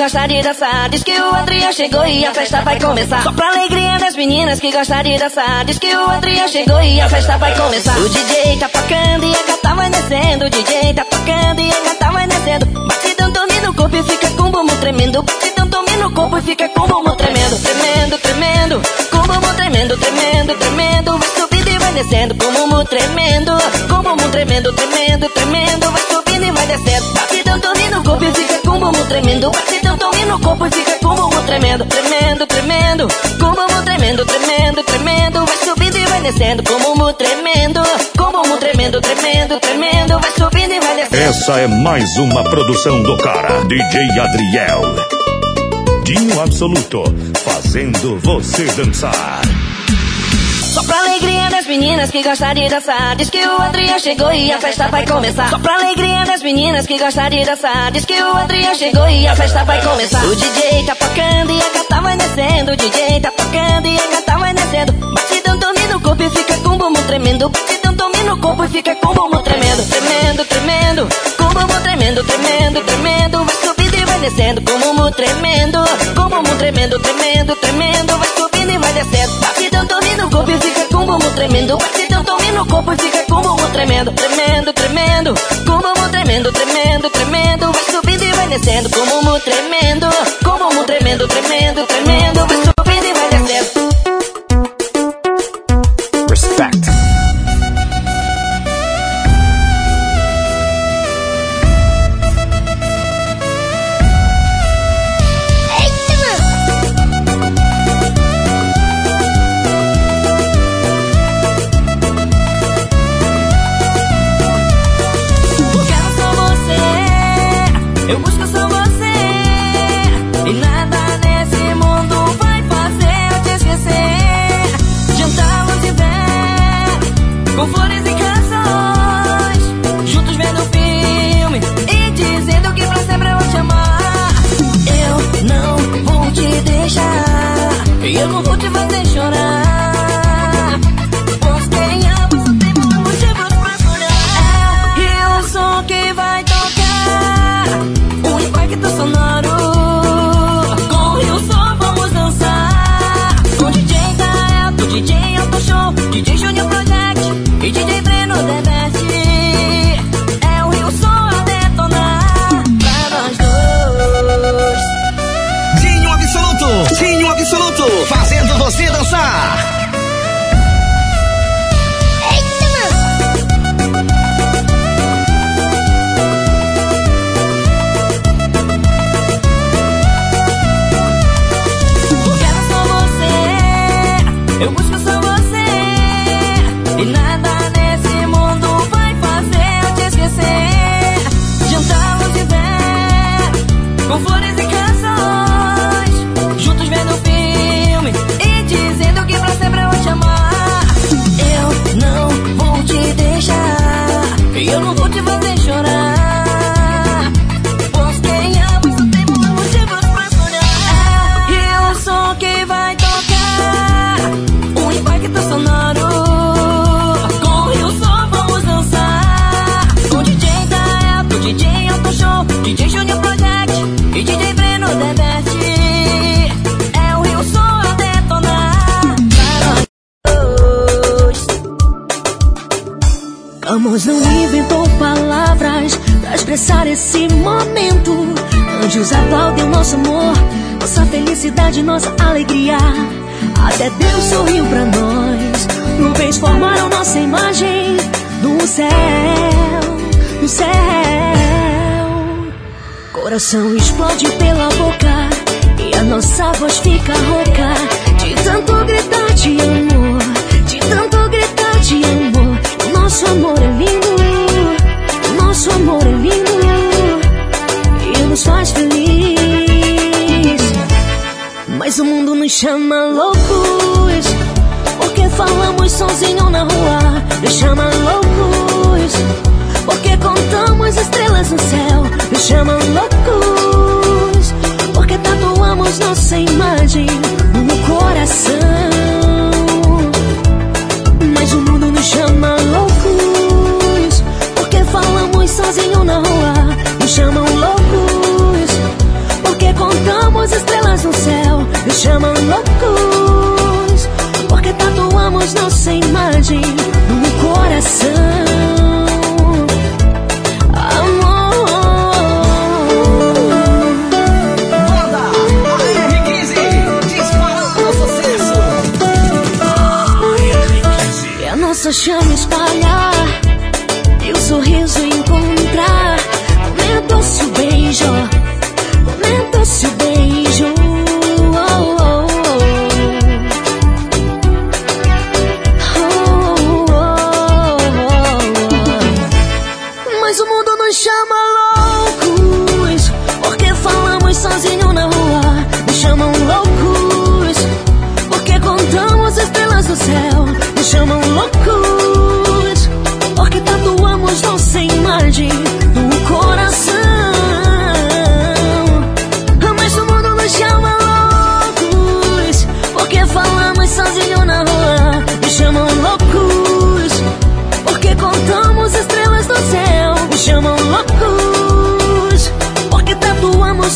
gostam de dançar. Diz que o Adriano chegou e a festa vai começar. Só pra alegria das meninas que gostam de dançar. Diz que o Adriano chegou e a festa vai começar. O DJ tá tocando e a gata vai descendo. O DJ tá tocando e a gata vai descendo. Batidão dorme no corpo e fica com o bumbum tremendo. Batidão dorme no corpo e fica com o bumbum tremendo. Tremendo, tremendo. Com o bumbum tremendo, tremendo, tremendo. Vai subindo e vai descendo. Com o bumbum tremendo. Com o bumbum tremendo, tremendo, tremendo. Vai subindo e vai descendo. Batidão dorme no corpo e fica com o bumbum tremendo. Batidão no corpo fica com o bumbum tremendo. Tremendo, tremendo. Com o bumbum tremendo, tremendo, tremendo. Vai subindo e vai descendo. Com o bumbum tremendo. Com o bumbum tremendo, tremendo, tremendo. Vai subindo e vai descendo. Essa é mais uma produção do cara, DJ Adriel. Dinho Absoluto, fazendo você dançar. Só pra alegria meninas que gostam de dançar. Diz que o Adriano chegou e a festa vai começar. Só pra alegria das meninas que gostam de dançar. Diz que o Adriano chegou e a festa vai começar. O DJ tá tocando e a gata vai descendo. O DJ tá tocando e a gata vai descendo. Batidão tome no corpo e fica com o bumbum tremendo. Batidão tome no corpo e fica com o bumbum tremendo. Tremendo, tremendo. Com o bumbum tremendo, tremendo, tremendo. Vai subindo e vai descendo. Com o bumbum tremendo. Com o bumbum tremendo, tremendo, tremendo. Vai subindo e vai descendo. Corpo e fica com o bumbum tremendo. Batidão tome no corpo e fica com o bumbum tremendo. Tremendo, tremendo. Com o bumbum tremendo, tremendo, tremendo. Vai subindo e vai descendo. Com o bumbum tremendo. Com o bumbum tremendo, tremendo, tremendo. Eu não vou te fazer felicidade, nossa alegria. Até Deus sorriu pra nós. Nuvens formaram nossa imagem no céu, no céu. Coração explode pela boca e a nossa voz fica rouca de tanto gritar de amor, de tanto gritar de amor. Nosso amor é lindo, nosso amor é lindo e nos faz feliz. Mas o mundo nos chama loucos porque falamos sozinho na rua. Nos chama loucos porque contamos estrelas no céu. Nos chama loucos porque tatuamos nossa imagem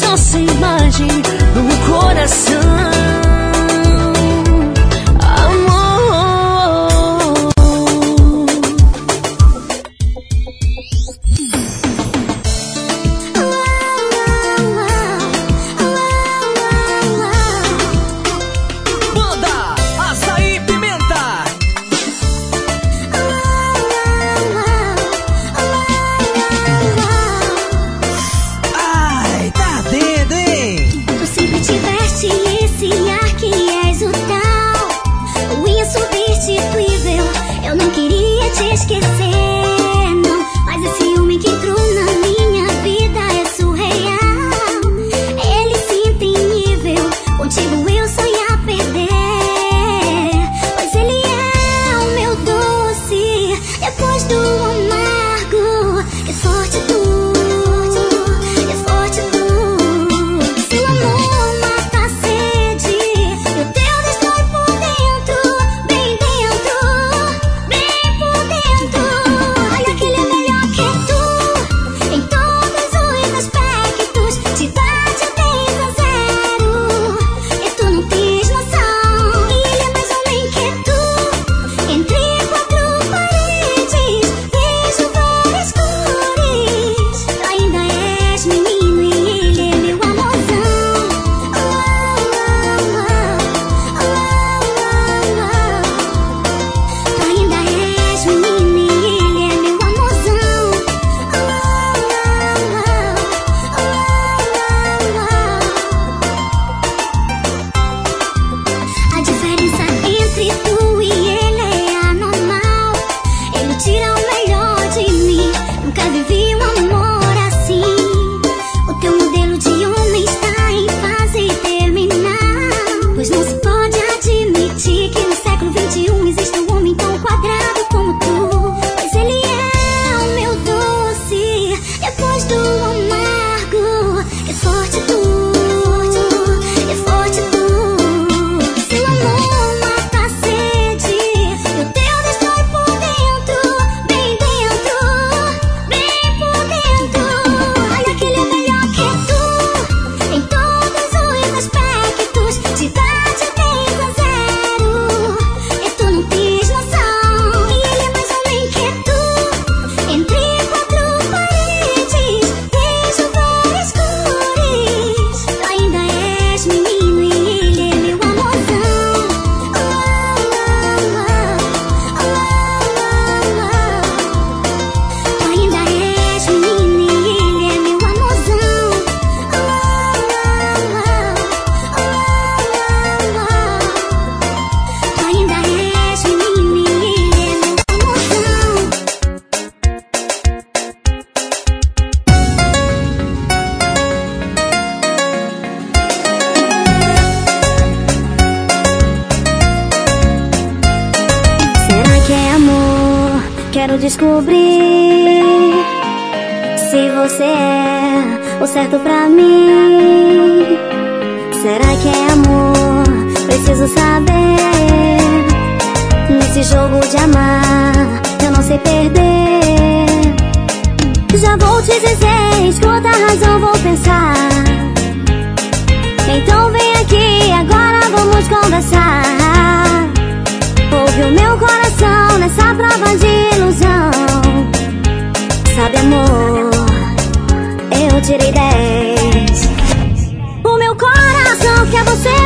nossa imagem no coração.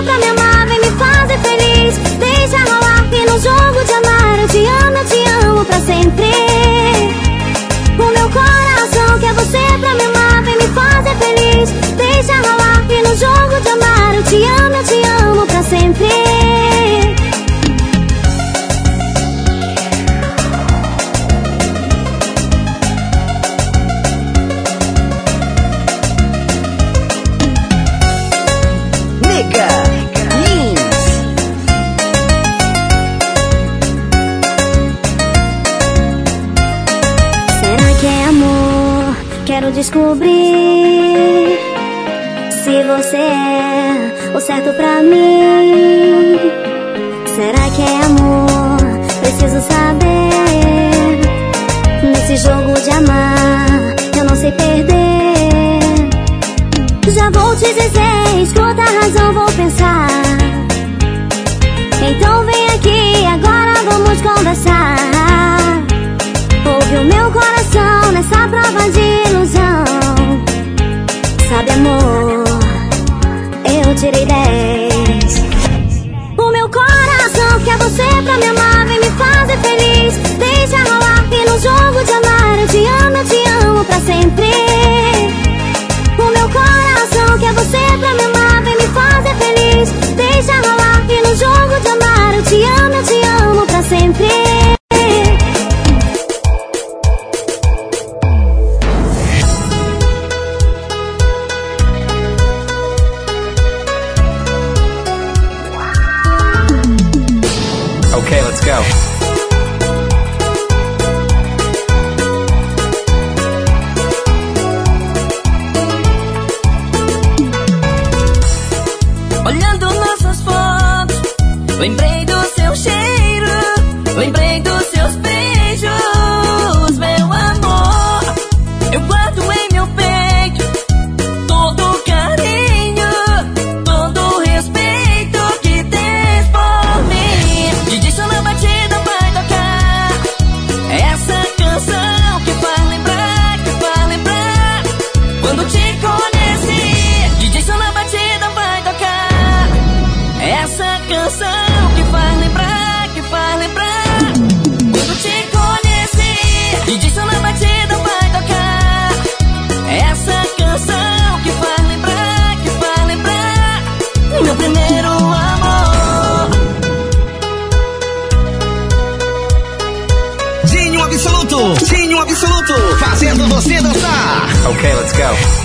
pra me amar, vem me fazer feliz. Deixa rolar que no jogo de amar eu te amo, eu te amo pra sempre. O meu coração quer você pra me amar, vem me fazer feliz. Deixa rolar que no jogo de amar. Descobrir se você é o certo pra mim. Será que é amor? Preciso saber. Nesse jogo de amar, eu não sei perder. Tirei 10. O meu coração quer você pra me amar, vem me fazer feliz. Deixa rolar e no jogo de amar eu te amo, eu te amo pra sempre. O meu coração quer você pra me amar, vem me fazer feliz. Deixa rolar e no jogo de amar eu te amo, eu te amo pra sempre. Se for eu vou Okay, let's go.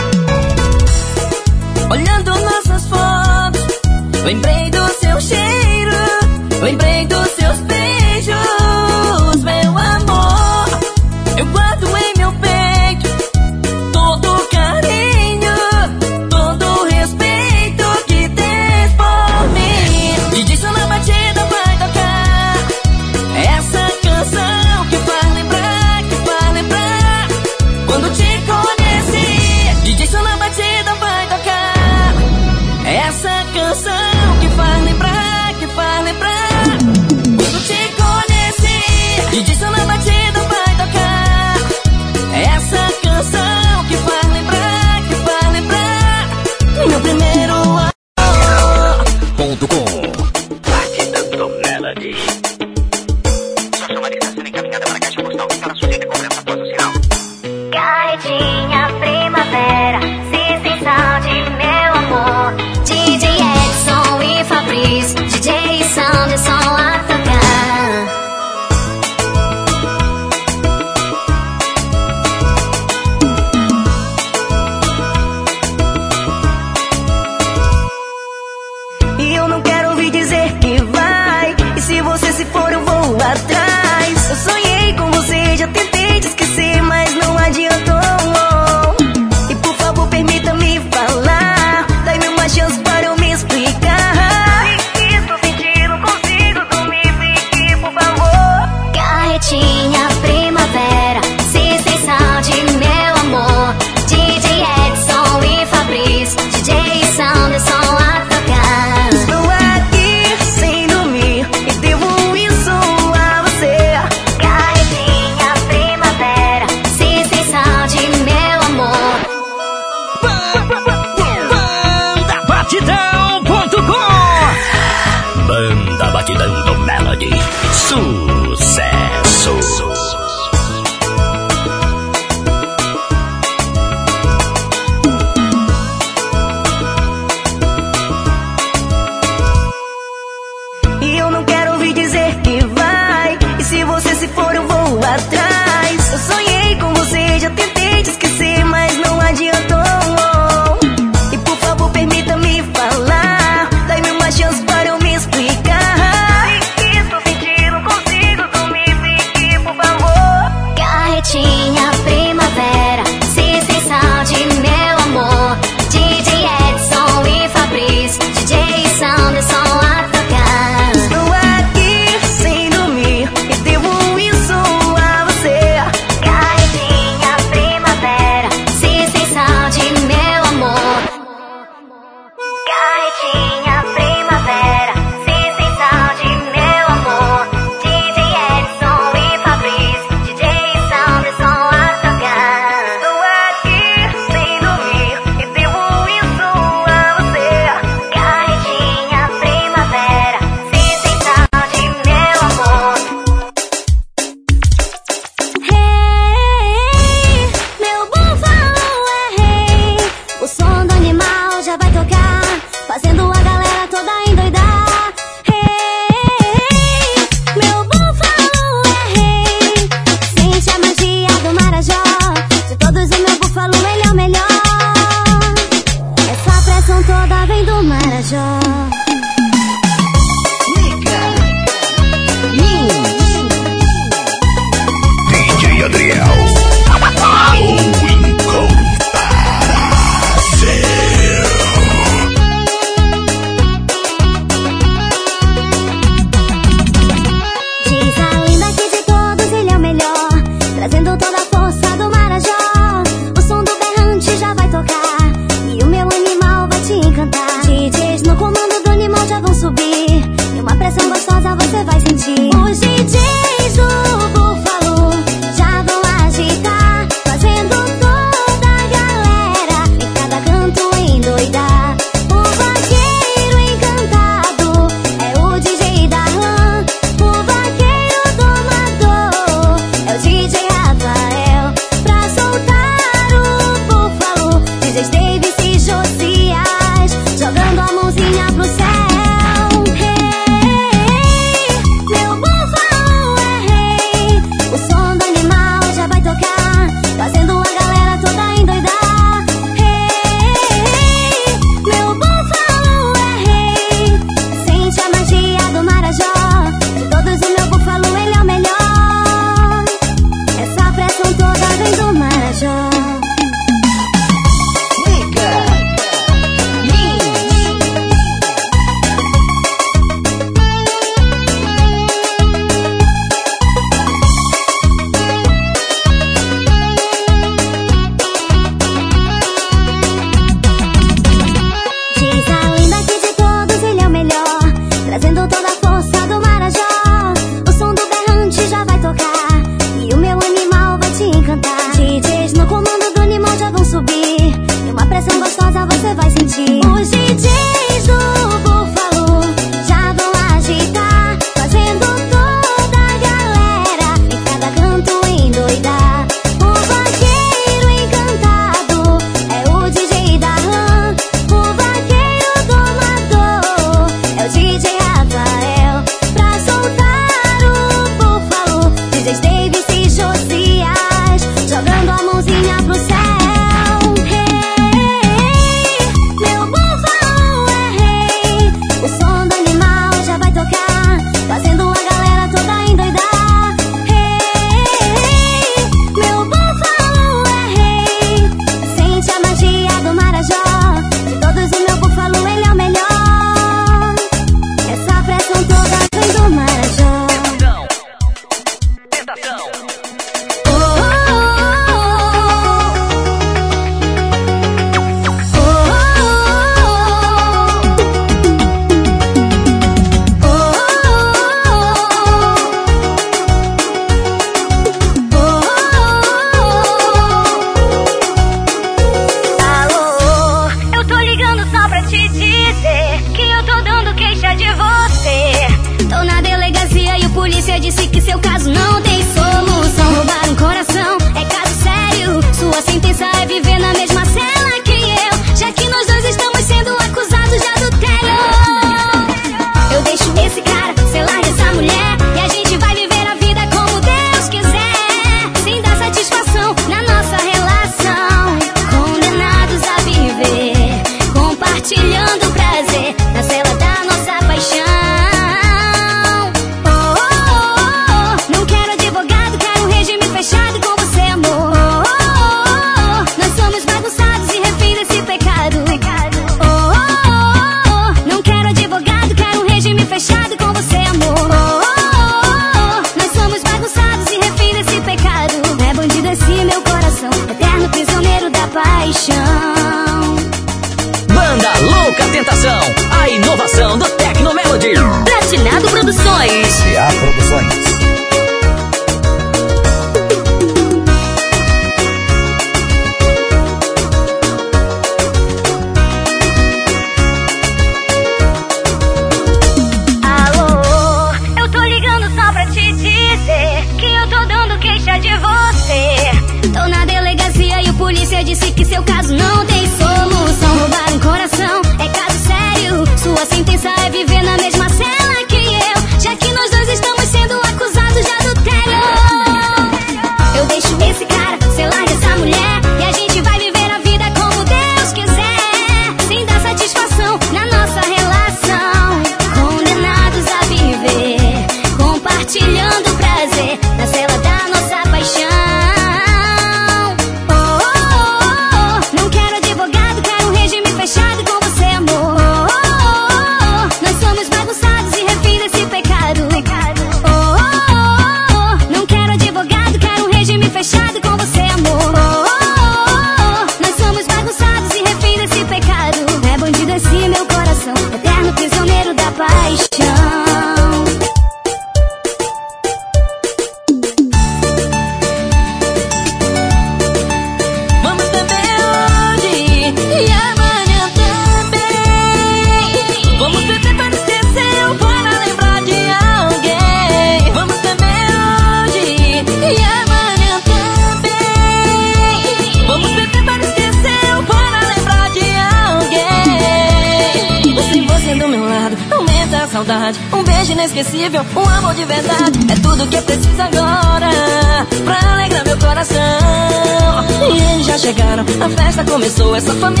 começou essa família.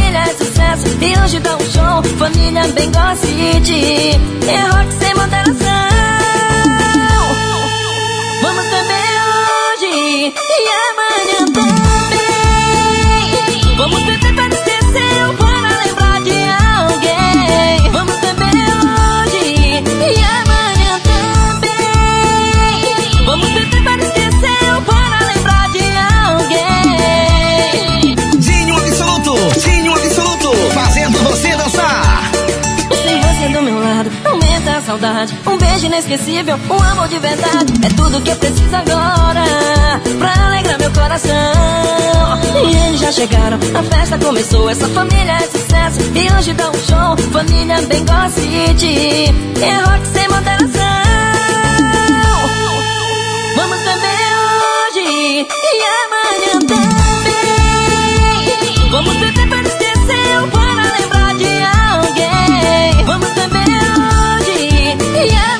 saudade. Um beijo inesquecível, um amor de verdade. É tudo que eu preciso agora pra alegrar meu coração. E eles já chegaram, a festa começou. Essa família é sucesso e hoje dá um show. Família bem gossip, é rock sem moderação. yeah.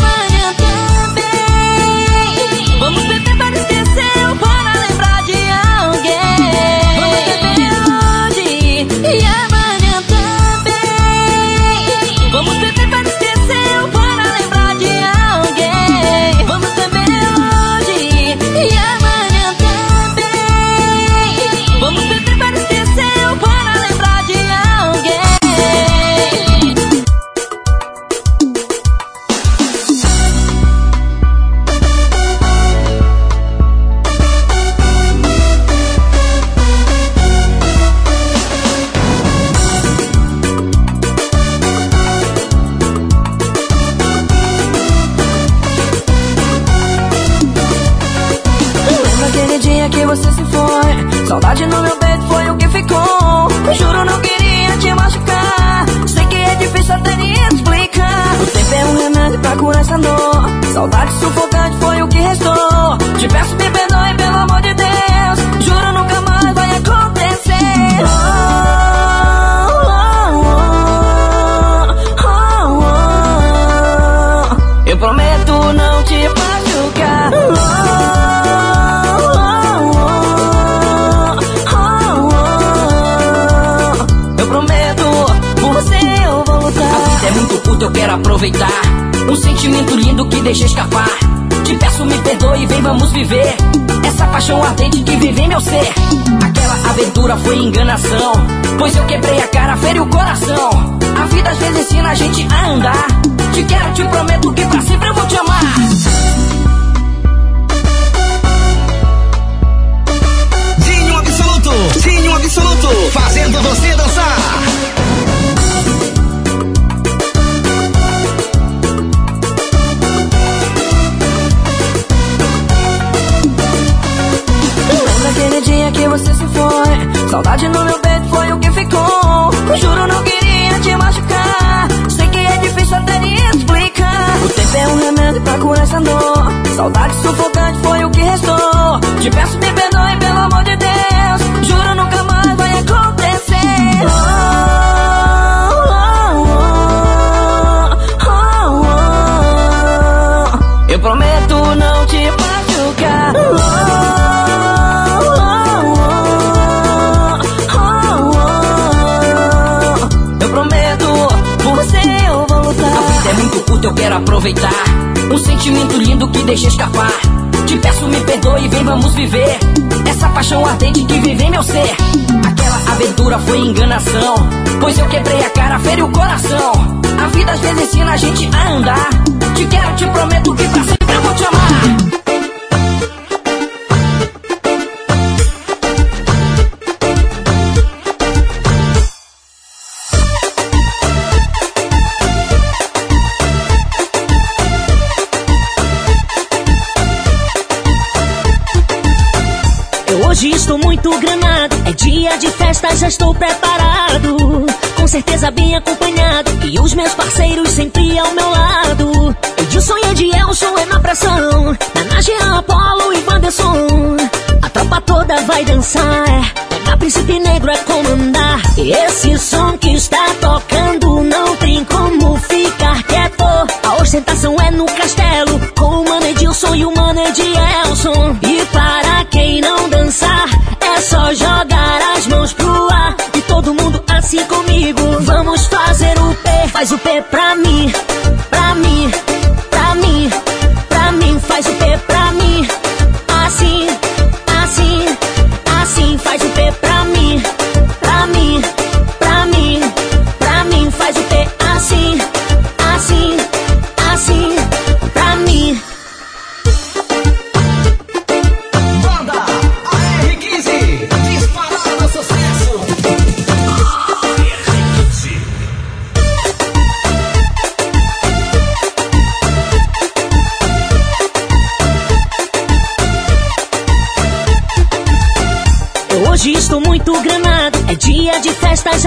festa já estou preparado. Com certeza bem acompanhado. E os meus parceiros sempre ao meu lado. De sonho de Elson é na pressão. Nanagia, Apolo e Wanderson. A tropa toda vai dançar. É na Príncipe Negro é comandar. E esse som que está tocando não tem como ficar quieto. A ostentação faz o pé pra mim.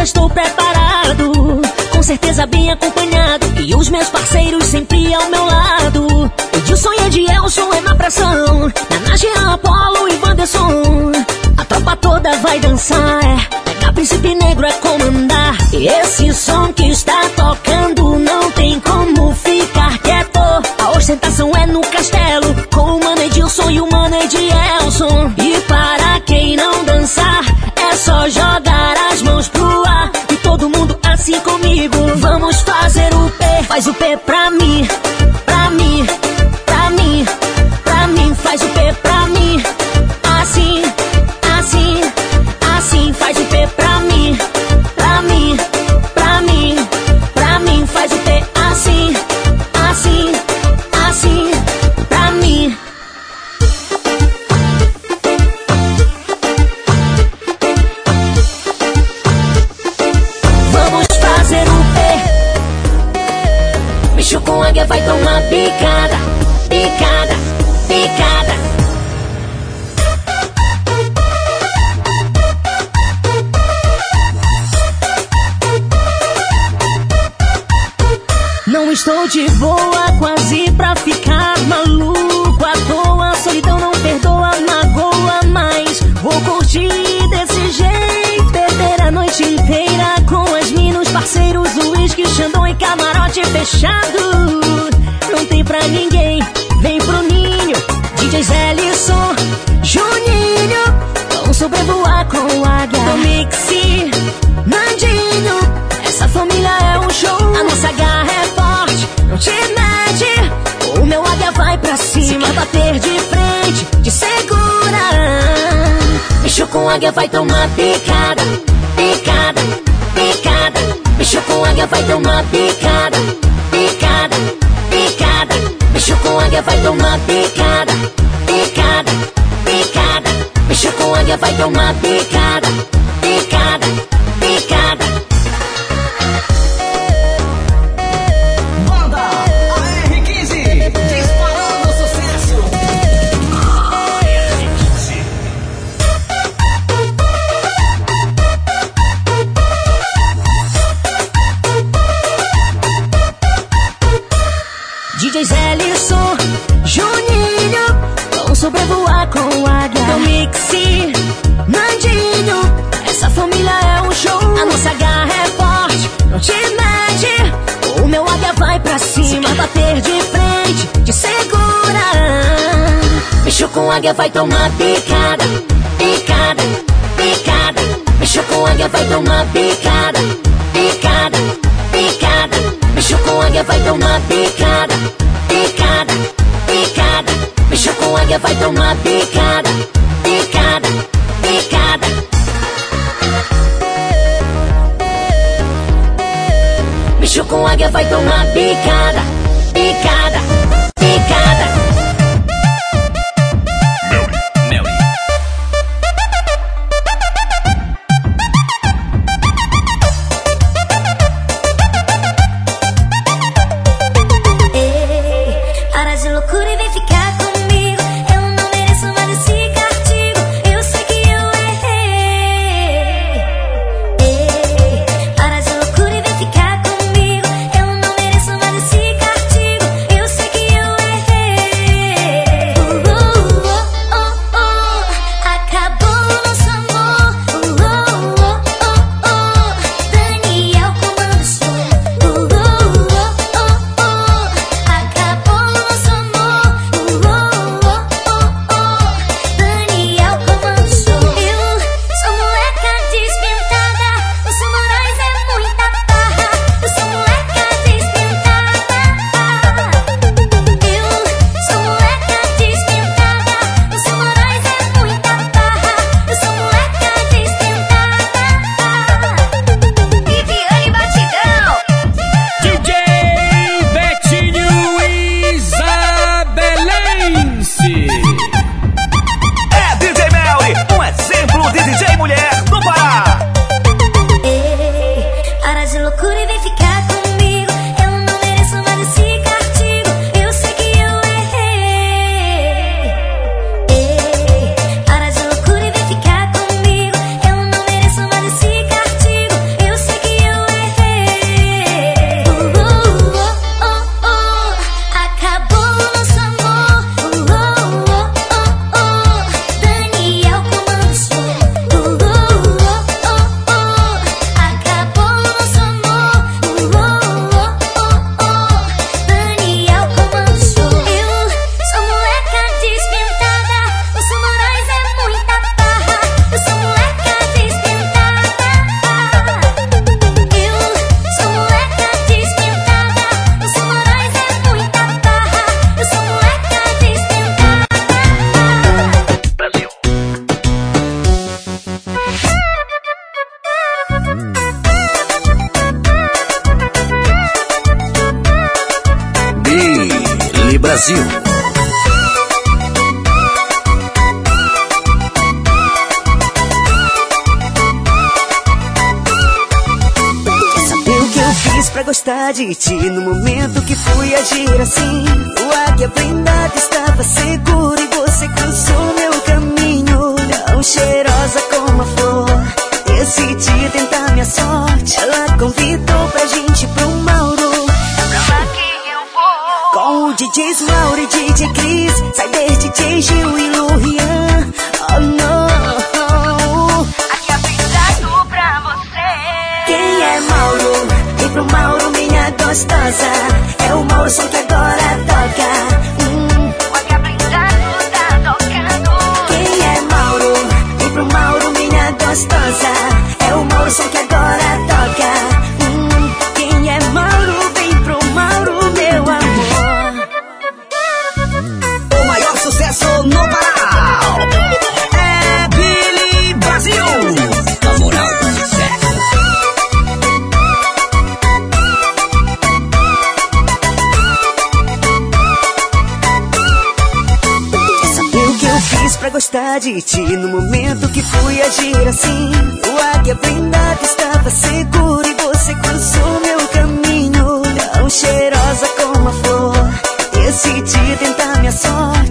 estou preparado. Com certeza bem acompanhado. E os meus parceiros sempre ao meu lado. Edilson e Edielson é na pressão. Naná, Jean, Apolo e Wanderson. A tropa toda vai dançar. É. Pegar príncipe negro é comandar. E esse som que está tocando Faz o pé pra mim. águia vai tomar picada, picada, picada. Não estou de boa, quase pra ficar maluco à toa. Solidão não perdoa, magoa mais. Vou curtir desse jeito, beber a noite inteira com as minas, parceiros, uísque, xandão e camarote fechado. patinete. O meu águia vai pra cima, bater de frente, de segura. Bicho com águia vai tomar picada, picada, picada. Bicho com águia vai tomar picada, picada, picada. Bicho com águia vai tomar picada, picada, picada. Bicho com águia vai tomar picada. águia vai tomar picada, picada, picada. Mexeu com águia vai tomar picada, picada, picada. Mexeu com águia vai tomar picada, picada, picada. Mexeu com águia vai tomar picada, picada, picada. Mexeu com águia vai tomar picada. gostar de ti. No momento que fui agir assim O águia blindada estava seguro E você cruzou meu caminho. Tão cheirosa como a flor Decidi tentar minha sorte. Ela convidou pra gente pro mar gostosa. É o Morrison que agora toca. Hum. Olha brindado, tá tocando. Quem é Mauro? Vem pro Mauro, minha gostosa. De ti no momento que fui agir assim? O águia blindada estava seguro e você cruzou meu caminho. Tão cheirosa como a flor. Decidi tentar minha sorte.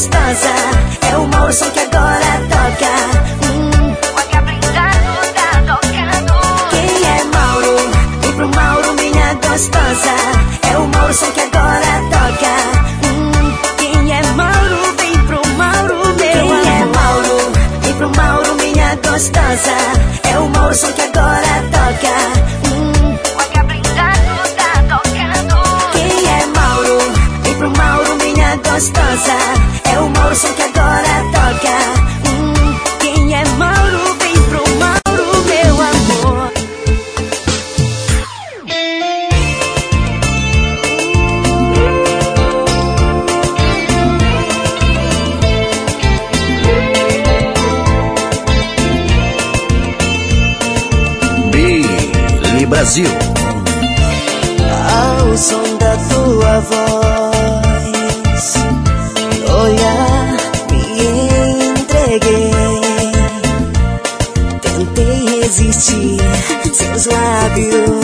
Gostosa. É o Mauro que agora toca. Hum, é brindado tá tocando. quem é Mauro? Vem pro Mauro, minha gostosa. É o Mauro som que agora toca. Hum, quem é Mauro? Vem pro Mauro, meu Quem é Mauro? Vem pro Mauro, minha gostosa. Brasil. Ao som da tua voz, olhar, me entreguei. Tentei resistir, seus lábios